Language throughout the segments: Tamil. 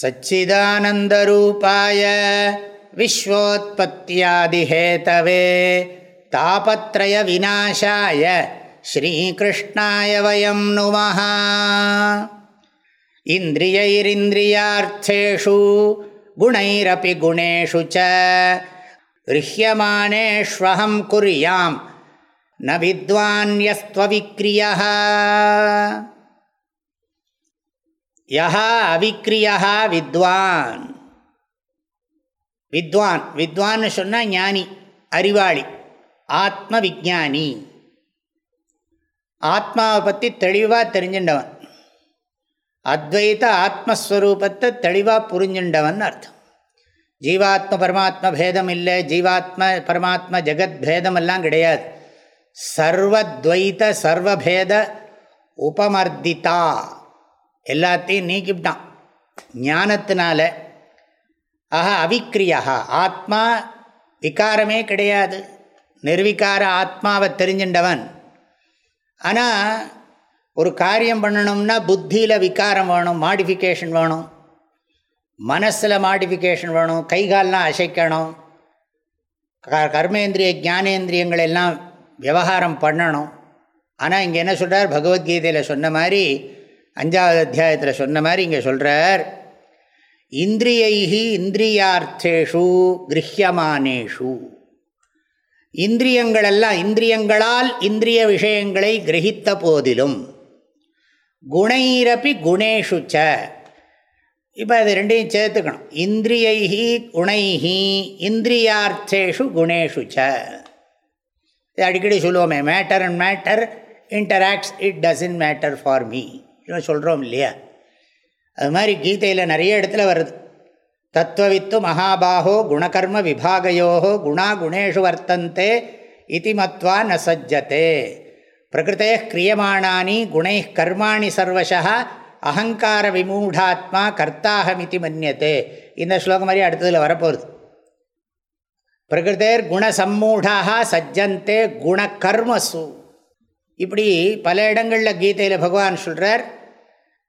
सच्चिदानन्दरूपाय विश्वोत्पत्त्यादिहेतवे तापत्रयविनाशाय श्रीकृष्णाय वयं नुमः इन्द्रियैरिन्द्रियार्थेषु गुणैरपि गुणेषु च गृह्यमाणेष्वहं कुर्यां न विद्वान्यस्त्वविक्रियः யஹா அவிக்ரியா வித்வான். வித்வான். வித்வான்னு சொன்னால் ஞானி அறிவாளி ஆத்ம விஜானி ஆத்மாவை பற்றி தெளிவாக தெரிஞ்சின்றவன். அத்வைத ஆத்மஸ்வரூபத்தை தெளிவாக புரிஞ்சின்றவன் அர்த்தம். ஜீவாத்ம பரமாத்ம பேதம் இல்லை ஜீவாத்ம பரமாத்ம ஜெகத் பேதமெல்லாம் கிடையாது. சர்வத்வைத சர்வபேத உபமர்திதா எல்லாத்தையும் நீக்கிவிட்டான். ஞானத்தினால ஆஹா அவிக்ரியா ஆத்மா விகாரமே கிடையாது. நிர்விகார ஆத்மாவை தெரிஞ்சின்றவன். ஆனால் ஒரு காரியம் பண்ணணும்னா புத்தியில் விகாரம் வேணும் மாடிஃபிகேஷன் வேணும். மனசில் மாடிஃபிகேஷன் வேணும் கைகால்லாம் அசைக்கணும். க கர்மேந்திரிய ஜானேந்திரியங்கள் எல்லாம் விவகாரம் பண்ணணும். ஆனால் இங்கே என்ன சொல்கிறார் பகவத்கீதையில் சொன்ன மாதிரி அஞ்சாவது அத்தியாயத்தில் சொன்ன மாதிரி இங்கே சொல்கிறார் இந்திரியைஹி இந்திரியார்த்தேஷு கிரகியமானேஷு இந்திரியங்களெல்லாம் இந்திரியங்களால் இந்திரிய விஷயங்களை கிரகித்த போதிலும் குணைரப்பி குணேஷு ச இப்போ அது ரெண்டையும் சேர்த்துக்கணும். இந்திரியைஹி குணைஹி இந்திரியார்த்தேஷு குணேஷு ச அடிக்கடி சொல்லுவோமே matter and matter interacts it doesn't matter for me. சொல்கிறோம் இல்லையா? அது மாதிரி கீதையில் நிறைய இடத்துல வருது. தத்துவவித்து மகாபாகோ குணகர்ம விபாகையோ குணா குணேஷு வர்த்தந்தே இதி மத்வா ந சஜ்ஜத்தே பிரகிருத்தே கிரியமானானி குணை கர்மாணி சர்வசா அகங்கார விமூடாத்மா கர்த்தாகமிதி மன்னியத்தே இந்த ஸ்லோகம் மாதிரி அடுத்ததில் வரப்போகுது. பிரகிருத்தேர் குணசம்மூடாக சஜ்ஜந்தே குணகர்மசு. இப்படி பல இடங்களில் கீதையில் பகவான் சொல்கிறார்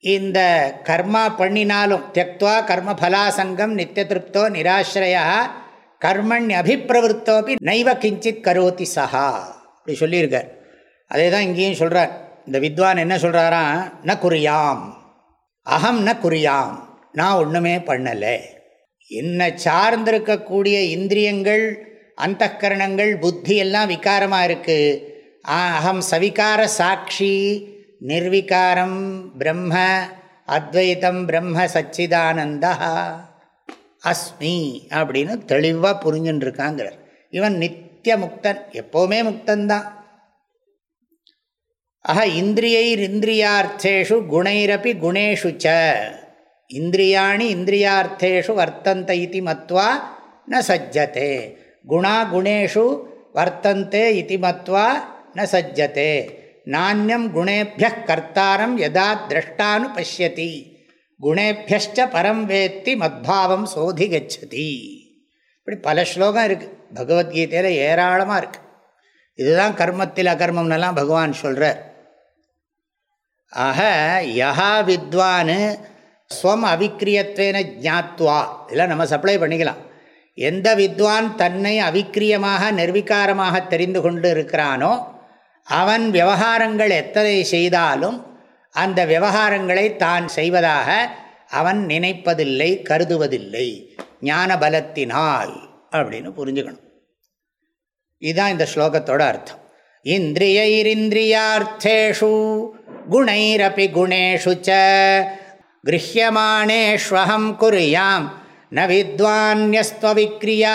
இந்த கர்மா பண்ணினாலும் தியக்துவா கர்ம பலாசங்கம் நித்திய திருப்தோ நிராசிரயா கர்மண் அபிப்பிரவருத்தோப்பி நைவ கிஞ்சித் கரோதி சஹா. அப்படி சொல்லியிருக்கார். அதே தான் இங்கேயும் சொல்கிறார் இந்த வித்வான் என்ன சொல்கிறாராம் ந குறியாம் அகம் ந குறியாம் நான் ஒன்றுமே பண்ணலை. என்னை சார்ந்திருக்கக்கூடிய இந்திரியங்கள் அந்த கரணங்கள் புத்தி எல்லாம் விகாரமாக இருக்குது அகம் சவிகார சாட்சி நிர்விகாரம் பிரம்ம அத்வைத்தம் பிரம்ம சச்சிதானந்தா. அஸ்மி அப்படின்னு தெளிவாக புரிஞ்சுட்டுருக்காங்கிறார் இவன் நித்திய முக்தன் எப்போவுமே முக்தன்தான். ஆஹா இந்திரியைர் இந்திரியார்த்தேஷு குணைரப்பி குணேஷு ச. இந்திரியாணி இந்திரியார்த்தேஷு வர்த்தந்த இது மத்வா ந சஜ்ஜதே. குணா குணேஷு வர்த்தந்தே இது மத்வா ந சஜ்ஜத்தே நானியம் குணேபிய கர்த்தாரம் யதா திரஷ்டானு பசியதி குணேபியஷ்ட பரம் வேத்தி மத்பாவம் சோதி கச்சதி இப்படி பல ஸ்லோகம் இருக்குது பகவத்கீதையில் ஏராளமாக இருக்குது இதுதான் கர்மத்தில் அகர்மம்னெல்லாம் பகவான் சொல்கிறார் ஆக யஹா வித்வான் ஸ்வம் அவிக்கிரியத்வேன ஜாத்வா. இதெல்லாம் நம்ம சப்ளை பண்ணிக்கலாம். எந்த வித்வான் தன்னை அவிக்கிரியமாக நிர்வீகாரமாக தெரிந்து கொண்டு இருக்கிறானோ அவன் விவகாரங்கள் எத்தனை செய்தாலும் அந்த விவகாரங்களை தான் செய்வதாக அவன் நினைப்பதில்லை கருதுவதில்லை. ஞான பலத்தினால் அப்படின்னு புரிஞ்சுக்கணும். இதுதான் இந்த ஸ்லோகத்தோட அர்த்தம். இந்திரியைரிந்திரியார்த்தேஷு குணைரப்பி குணேஷு ச கிரஹியமானேஷ்வகம் குறியாம் ந வித்வான்யஸ்துவவிக்ரியா